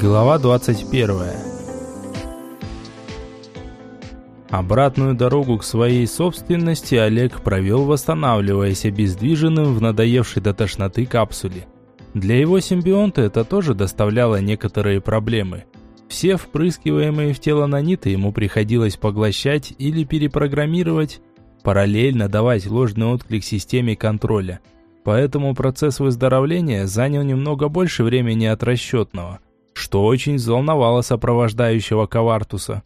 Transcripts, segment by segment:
Глава 21. Обратную дорогу к своей собственности Олег провел, восстанавливаясь обездвиженным в надоевшей до тошноты капсуле. Для его симбионта это тоже доставляло некоторые проблемы. Все впрыскиваемые в тело наниты ему приходилось поглощать или перепрограммировать, параллельно давать ложный отклик системе контроля. Поэтому процесс выздоровления занял немного больше времени от расчетного – что очень взволновало сопровождающего Ковартуса.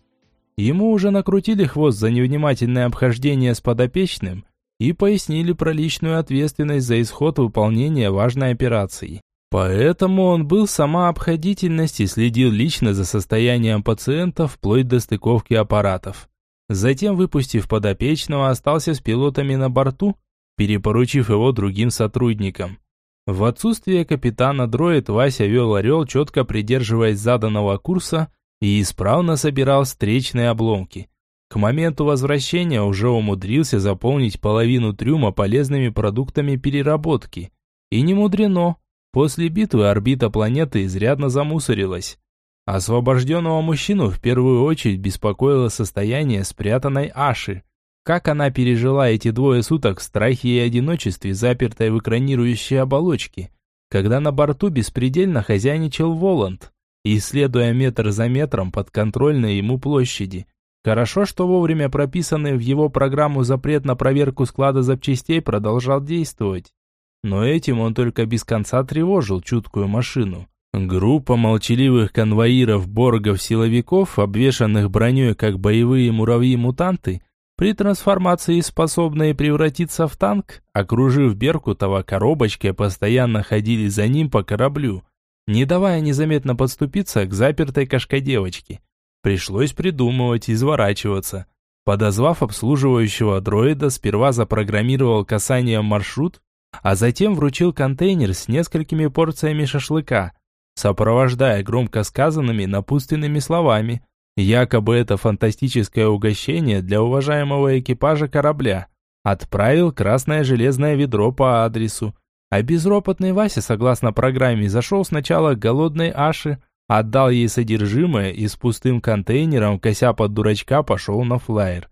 Ему уже накрутили хвост за невнимательное обхождение с подопечным и пояснили про личную ответственность за исход выполнения важной операции. Поэтому он был сама обходительность и следил лично за состоянием пациента вплоть до стыковки аппаратов. Затем, выпустив подопечного, остался с пилотами на борту, перепоручив его другим сотрудникам. В отсутствие капитана дроид Вася вел «Орел», четко придерживаясь заданного курса и исправно собирал встречные обломки. К моменту возвращения уже умудрился заполнить половину трюма полезными продуктами переработки. И не мудрено. После битвы орбита планеты изрядно замусорилась. Освобожденного мужчину в первую очередь беспокоило состояние спрятанной Аши – как она пережила эти двое суток в страхе и одиночестве, запертой в экранирующей оболочке, когда на борту беспредельно хозяйничал Воланд, исследуя метр за метром подконтрольной ему площади. Хорошо, что вовремя прописанный в его программу запрет на проверку склада запчастей продолжал действовать. Но этим он только без конца тревожил чуткую машину. Группа молчаливых конвоиров-боргов-силовиков, обвешанных броней как боевые муравьи-мутанты, при трансформации способные превратиться в танк, окружив Беркутова коробочкой, постоянно ходили за ним по кораблю, не давая незаметно подступиться к запертой кошкодевочке. Пришлось придумывать, изворачиваться. Подозвав обслуживающего дроида, сперва запрограммировал касанием маршрут, а затем вручил контейнер с несколькими порциями шашлыка, сопровождая громко сказанными напутственными словами – Якобы это фантастическое угощение для уважаемого экипажа корабля. Отправил красное железное ведро по адресу. А безропотный Вася, согласно программе, зашел сначала к голодной Аше, отдал ей содержимое и с пустым контейнером, кося под дурачка, пошел на флайер.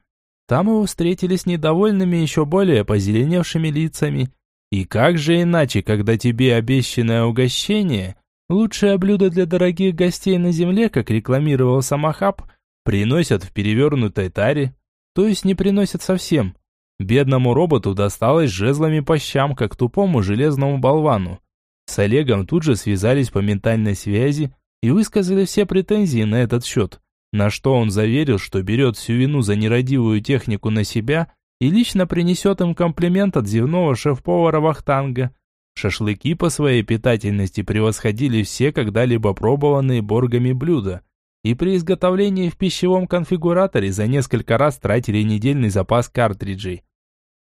Там его встретили с недовольными еще более позеленевшими лицами. И как же иначе, когда тебе обещанное угощение Лучшее блюдо для дорогих гостей на земле, как рекламировал Самахаб, приносят в перевернутой таре, то есть не приносят совсем. Бедному роботу досталось жезлами по щам, как тупому железному болвану. С Олегом тут же связались по ментальной связи и высказали все претензии на этот счет, на что он заверил, что берет всю вину за нерадивую технику на себя и лично принесет им комплимент от земного шеф-повара Вахтанга – Шашлыки по своей питательности превосходили все когда-либо пробованные боргами блюда. И при изготовлении в пищевом конфигураторе за несколько раз тратили недельный запас картриджей.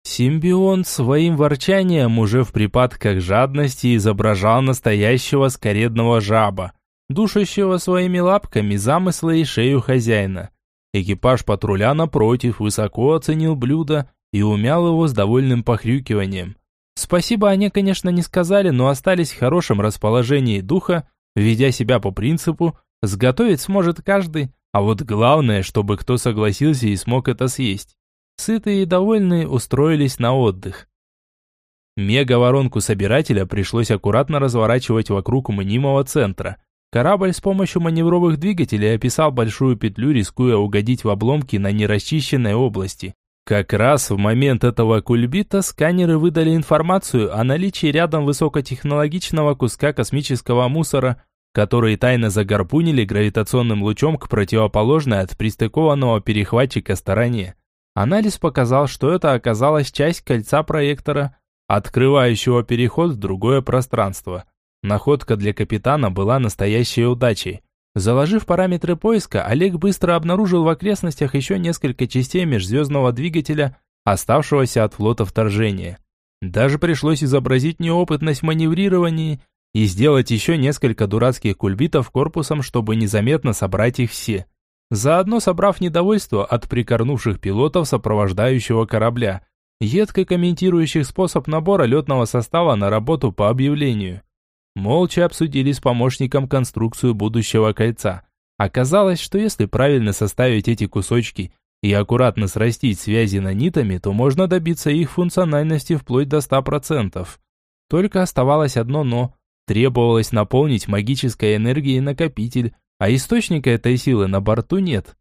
Симбион своим ворчанием уже в припадках жадности изображал настоящего скоредного жаба, душащего своими лапками замыслы и шею хозяина. Экипаж патруля, напротив, высоко оценил блюдо и умял его с довольным похрюкиванием. Спасибо они, конечно, не сказали, но остались в хорошем расположении духа, ведя себя по принципу «сготовить сможет каждый», а вот главное, чтобы кто согласился и смог это съесть. Сытые и довольные устроились на отдых. Мега-воронку собирателя пришлось аккуратно разворачивать вокруг мнимого центра. Корабль с помощью маневровых двигателей описал большую петлю, рискуя угодить в обломки на нерасчищенной области. Как раз в момент этого кульбита сканеры выдали информацию о наличии рядом высокотехнологичного куска космического мусора, который тайно загарпунили гравитационным лучом к противоположной от пристыкованного перехватчика стороне. Анализ показал, что это оказалась часть кольца проектора, открывающего переход в другое пространство. Находка для капитана была настоящей удачей. Заложив параметры поиска, Олег быстро обнаружил в окрестностях еще несколько частей межзвездного двигателя, оставшегося от флота вторжения. Даже пришлось изобразить неопытность в маневрировании и сделать еще несколько дурацких кульбитов корпусом, чтобы незаметно собрать их все. Заодно собрав недовольство от прикорнувших пилотов сопровождающего корабля, едко комментирующих способ набора летного состава на работу по объявлению. Молча обсудили с помощником конструкцию будущего кольца. Оказалось, что если правильно составить эти кусочки и аккуратно срастить связи нанитами, то можно добиться их функциональности вплоть до 100%. Только оставалось одно «но». Требовалось наполнить магической энергией накопитель, а источника этой силы на борту нет.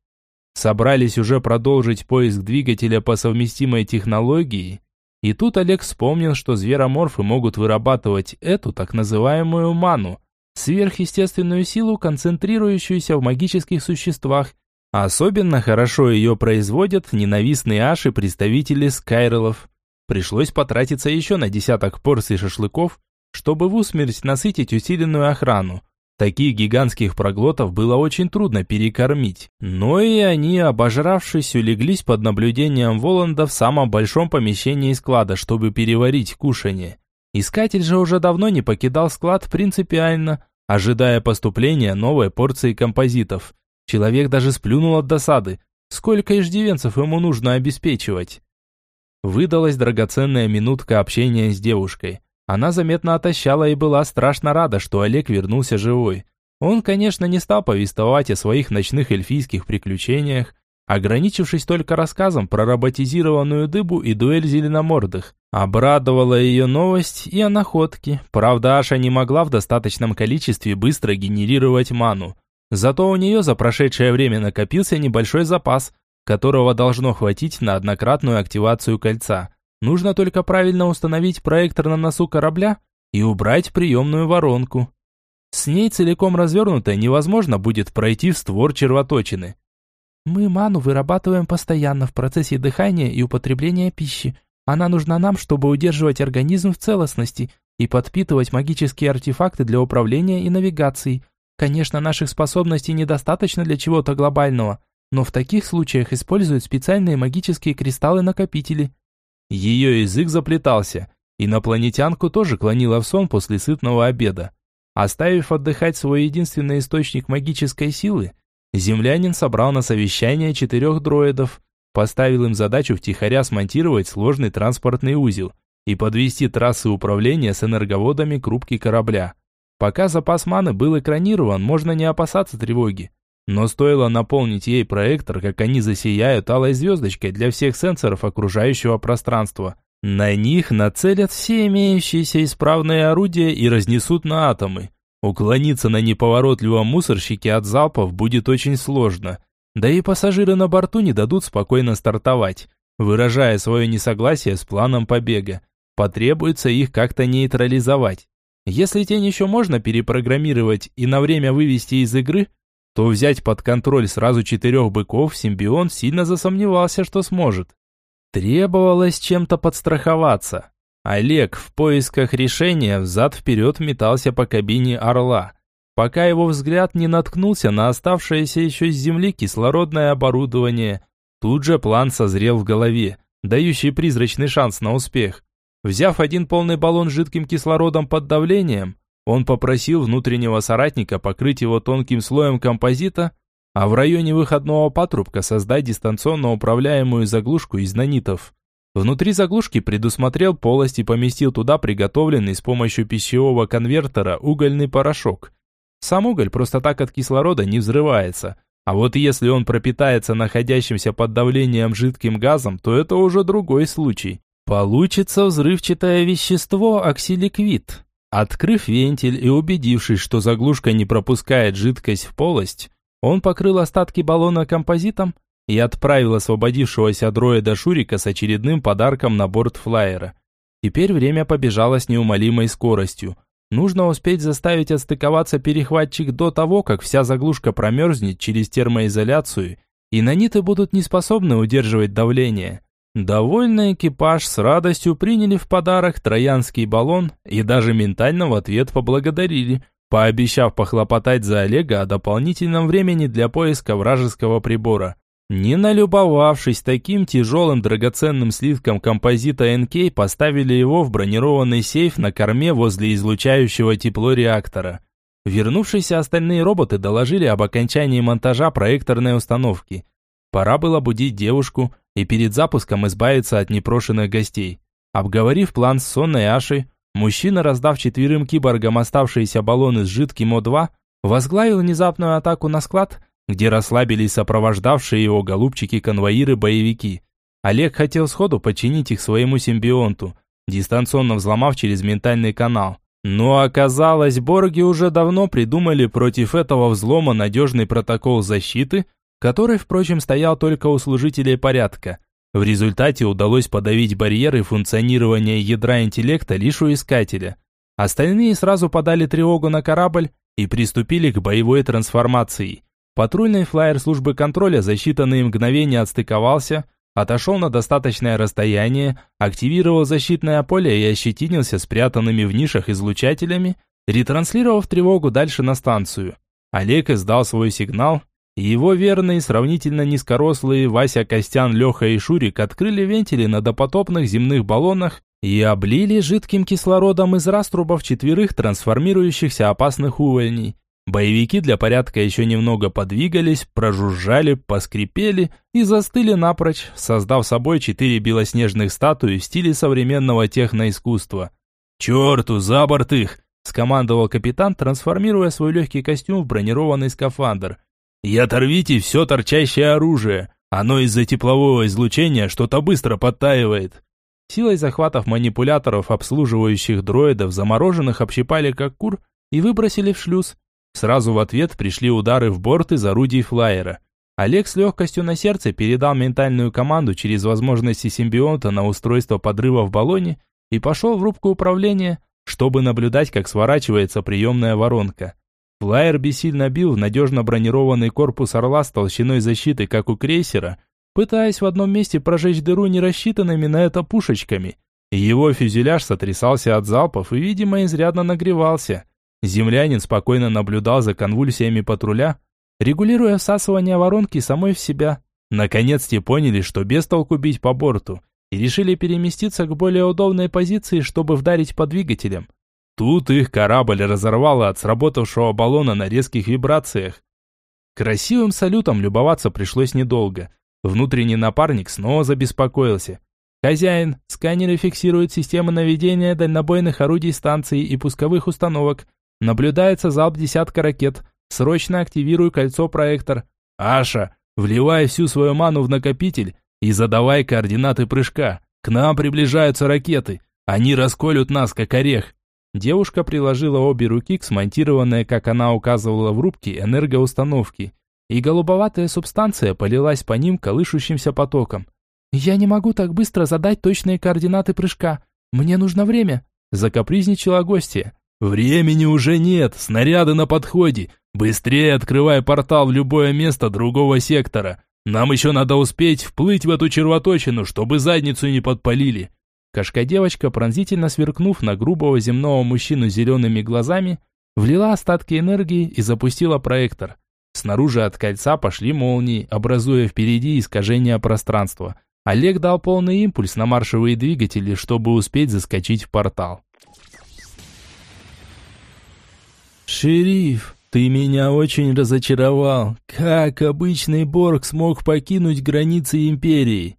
Собрались уже продолжить поиск двигателя по совместимой технологии, и тут Олег вспомнил, что звероморфы могут вырабатывать эту так называемую ману, сверхъестественную силу, концентрирующуюся в магических существах. Особенно хорошо ее производят ненавистные аши представители скайрелов. Пришлось потратиться еще на десяток порций шашлыков, чтобы в усмерть насытить усиленную охрану. Таких гигантских проглотов было очень трудно перекормить. Но и они, обожравшись, улеглись под наблюдением Воланда в самом большом помещении склада, чтобы переварить кушанье. Искатель же уже давно не покидал склад принципиально, ожидая поступления новой порции композитов. Человек даже сплюнул от досады. Сколько иждивенцев ему нужно обеспечивать? Выдалась драгоценная минутка общения с девушкой. Она заметно отощала и была страшно рада, что Олег вернулся живой. Он, конечно, не стал повествовать о своих ночных эльфийских приключениях, ограничившись только рассказом про роботизированную дыбу и дуэль зеленомордых. Обрадовала ее новость и о находке. Правда, Аша не могла в достаточном количестве быстро генерировать ману. Зато у нее за прошедшее время накопился небольшой запас, которого должно хватить на однократную активацию кольца. Нужно только правильно установить проектор на носу корабля и убрать приемную воронку. С ней целиком развернутой невозможно будет пройти в створ червоточины. Мы ману вырабатываем постоянно в процессе дыхания и употребления пищи. Она нужна нам, чтобы удерживать организм в целостности и подпитывать магические артефакты для управления и навигации. Конечно, наших способностей недостаточно для чего-то глобального, но в таких случаях используют специальные магические кристаллы-накопители. Ее язык заплетался, инопланетянку тоже клонила в сон после сытного обеда. Оставив отдыхать свой единственный источник магической силы, землянин собрал на совещание четырех дроидов, поставил им задачу втихаря смонтировать сложный транспортный узел и подвести трассы управления с энерговодами к рубке корабля. Пока запас маны был экранирован, можно не опасаться тревоги. Но стоило наполнить ей проектор, как они засияют алой звездочкой для всех сенсоров окружающего пространства. На них нацелят все имеющиеся исправные орудия и разнесут на атомы. Уклониться на неповоротливом мусорщике от залпов будет очень сложно. Да и пассажиры на борту не дадут спокойно стартовать, выражая свое несогласие с планом побега. Потребуется их как-то нейтрализовать. Если тень еще можно перепрограммировать и на время вывести из игры – то взять под контроль сразу четырех быков симбион сильно засомневался, что сможет. Требовалось чем-то подстраховаться. Олег в поисках решения взад-вперед метался по кабине «Орла», пока его взгляд не наткнулся на оставшееся еще с земли кислородное оборудование. Тут же план созрел в голове, дающий призрачный шанс на успех. Взяв один полный баллон с жидким кислородом под давлением, он попросил внутреннего соратника покрыть его тонким слоем композита, а в районе выходного патрубка создать дистанционно управляемую заглушку из нанитов. Внутри заглушки предусмотрел полость и поместил туда приготовленный с помощью пищевого конвертера угольный порошок. Сам уголь просто так от кислорода не взрывается, а вот если он пропитается находящимся под давлением жидким газом, то это уже другой случай. Получится взрывчатое вещество оксиликвид, Открыв вентиль и убедившись, что заглушка не пропускает жидкость в полость, он покрыл остатки баллона композитом и отправил освободившегося дроида Шурика с очередным подарком на борт флайера. Теперь время побежало с неумолимой скоростью. Нужно успеть заставить отстыковаться перехватчик до того, как вся заглушка промерзнет через термоизоляцию, и наниты будут неспособны удерживать давление. Довольный экипаж с радостью приняли в подарок троянский баллон и даже ментально в ответ поблагодарили, пообещав похлопотать за Олега о дополнительном времени для поиска вражеского прибора. Не налюбовавшись таким тяжелым драгоценным слитком композита НК, поставили его в бронированный сейф на корме возле излучающего тепло реактора. Вернувшиеся остальные роботы доложили об окончании монтажа проекторной установки. Пора было будить девушку, и перед запуском избавиться от непрошенных гостей. Обговорив план с сонной Ашей, мужчина, раздав четверым киборгам оставшиеся баллоны с жидким О2, возглавил внезапную атаку на склад, где расслабились сопровождавшие его голубчики-конвоиры-боевики. Олег хотел сходу подчинить их своему симбионту, дистанционно взломав через ментальный канал. Но оказалось, Борги уже давно придумали против этого взлома надежный протокол защиты, который, впрочем, стоял только у служителей порядка. В результате удалось подавить барьеры функционирования ядра интеллекта лишь у искателя. Остальные сразу подали тревогу на корабль и приступили к боевой трансформации. Патрульный флайер службы контроля за считанные мгновения отстыковался, отошел на достаточное расстояние, активировал защитное поле и ощетинился спрятанными в нишах излучателями, ретранслировав тревогу дальше на станцию. Олег издал свой сигнал, его верные, сравнительно низкорослые Вася Костян, Леха и Шурик открыли вентили на допотопных земных баллонах и облили жидким кислородом из раструбов четверых трансформирующихся опасных увольней. Боевики для порядка еще немного подвигались, прожужжали, поскрипели и застыли напрочь, создав собой четыре белоснежных статуи в стиле современного техноискусства. «Черту, за борт их!» – скомандовал капитан, трансформируя свой легкий костюм в бронированный скафандр. «И оторвите все торчащее оружие! Оно из-за теплового излучения что-то быстро подтаивает!» Силой захватов манипуляторов, обслуживающих дроидов, замороженных общипали как кур и выбросили в шлюз. Сразу в ответ пришли удары в борт из орудий флайера. Олег с легкостью на сердце передал ментальную команду через возможности симбионта на устройство подрыва в баллоне и пошел в рубку управления, чтобы наблюдать, как сворачивается приемная воронка. Флайер бессильно бил в надежно бронированный корпус «Орла» с толщиной защиты, как у крейсера, пытаясь в одном месте прожечь дыру не рассчитанными на это пушечками. Его фюзеляж сотрясался от залпов и, видимо, изрядно нагревался. Землянин спокойно наблюдал за конвульсиями патруля, регулируя всасывание воронки самой в себя. Наконец те поняли, что без толку бить по борту, и решили переместиться к более удобной позиции, чтобы вдарить по двигателям. Тут их корабль разорвало от сработавшего баллона на резких вибрациях. Красивым салютом любоваться пришлось недолго. Внутренний напарник снова забеспокоился. «Хозяин, сканеры фиксируют системы наведения дальнобойных орудий станции и пусковых установок. Наблюдается залп десятка ракет. Срочно активируй кольцо-проектор. Аша, вливай всю свою ману в накопитель и задавай координаты прыжка. К нам приближаются ракеты. Они расколют нас, как орех. Девушка приложила обе руки к смонтированной, как она указывала в рубке, энергоустановке, и голубоватая субстанция полилась по ним колышущимся потоком. «Я не могу так быстро задать точные координаты прыжка. Мне нужно время», – закапризничала гостья. «Времени уже нет, снаряды на подходе. Быстрее открывай портал в любое место другого сектора. Нам еще надо успеть вплыть в эту червоточину, чтобы задницу не подпалили». Кошка-девочка, пронзительно сверкнув на грубого земного мужчину зелеными глазами, влила остатки энергии и запустила проектор. Снаружи от кольца пошли молнии, образуя впереди искажение пространства. Олег дал полный импульс на маршевые двигатели, чтобы успеть заскочить в портал. «Шериф, ты меня очень разочаровал. Как обычный Борг смог покинуть границы Империи?»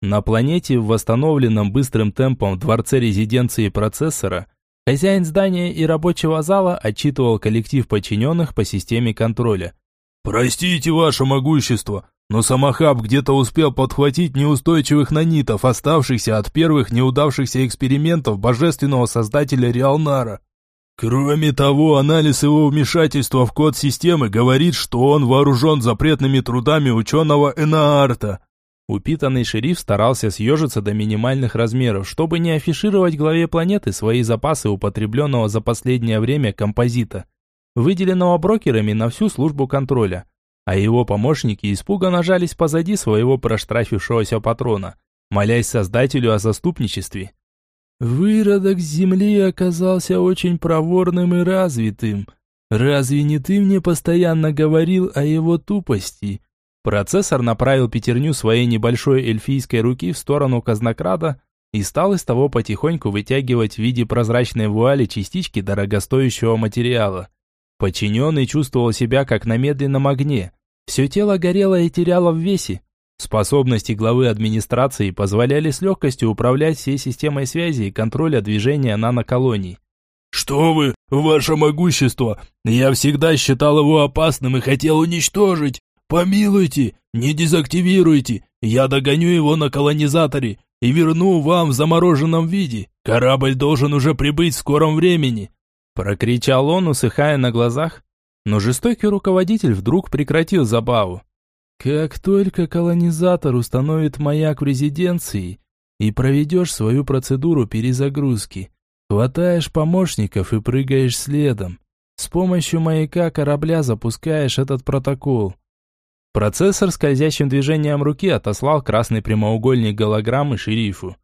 На планете, в восстановленном быстрым темпом дворце резиденции процессора, хозяин здания и рабочего зала отчитывал коллектив подчиненных по системе контроля. «Простите, ваше могущество, но Самохаб где-то успел подхватить неустойчивых нанитов, оставшихся от первых неудавшихся экспериментов божественного создателя Реалнара. Кроме того, анализ его вмешательства в код системы говорит, что он вооружен запретными трудами ученого Энаарта. Упитанный шериф старался съежиться до минимальных размеров, чтобы не афишировать главе планеты свои запасы употребленного за последнее время композита, выделенного брокерами на всю службу контроля. А его помощники испуганно жались позади своего проштрафившегося патрона, молясь создателю о заступничестве. Выродок земли оказался очень проворным и развитым. Разве не ты мне постоянно говорил о его тупости? Процессор направил пятерню своей небольшой эльфийской руки в сторону казнокрада и стал из того потихоньку вытягивать в виде прозрачной вуали частички дорогостоящего материала. Подчиненный чувствовал себя как на медленном огне. Все тело горело и теряло в весе. Способности главы администрации позволяли с легкостью управлять всей системой связи и контроля движения наноколоний. «Что вы, ваше могущество! Я всегда считал его опасным и хотел уничтожить! Помилуйте, не дезактивируйте! Я догоню его на колонизаторе и верну вам в замороженном виде! Корабль должен уже прибыть в скором времени!» Прокричал он, усыхая на глазах, но жестокий руководитель вдруг прекратил забаву. «Как только колонизатор установит маяк в резиденции и проведешь свою процедуру перезагрузки, хватаешь помощников и прыгаешь следом. С помощью маяка корабля запускаешь этот протокол. Процессор скользящим движением руки отослал красный прямоугольник голограммы шерифу.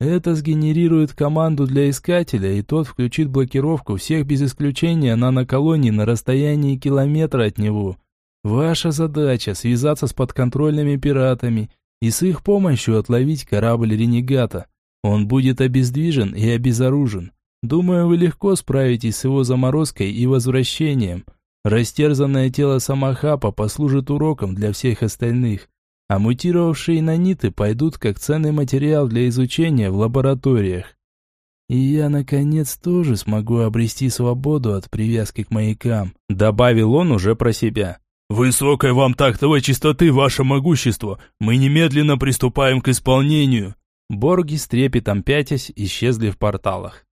Это сгенерирует команду для искателя, и тот включит блокировку всех без исключения наноколоний на расстоянии километра от него. Ваша задача – связаться с подконтрольными пиратами и с их помощью отловить корабль ренегата. Он будет обездвижен и обезоружен. Думаю, вы легко справитесь с его заморозкой и возвращением – Растерзанное тело Самахапа послужит уроком для всех остальных, а мутировавшие наниты пойдут как ценный материал для изучения в лабораториях. И я, наконец, тоже смогу обрести свободу от привязки к маякам», добавил он уже про себя. «Высокой вам тактовой чистоты, ваше могущество! Мы немедленно приступаем к исполнению!» Борги с трепетом пятясь исчезли в порталах.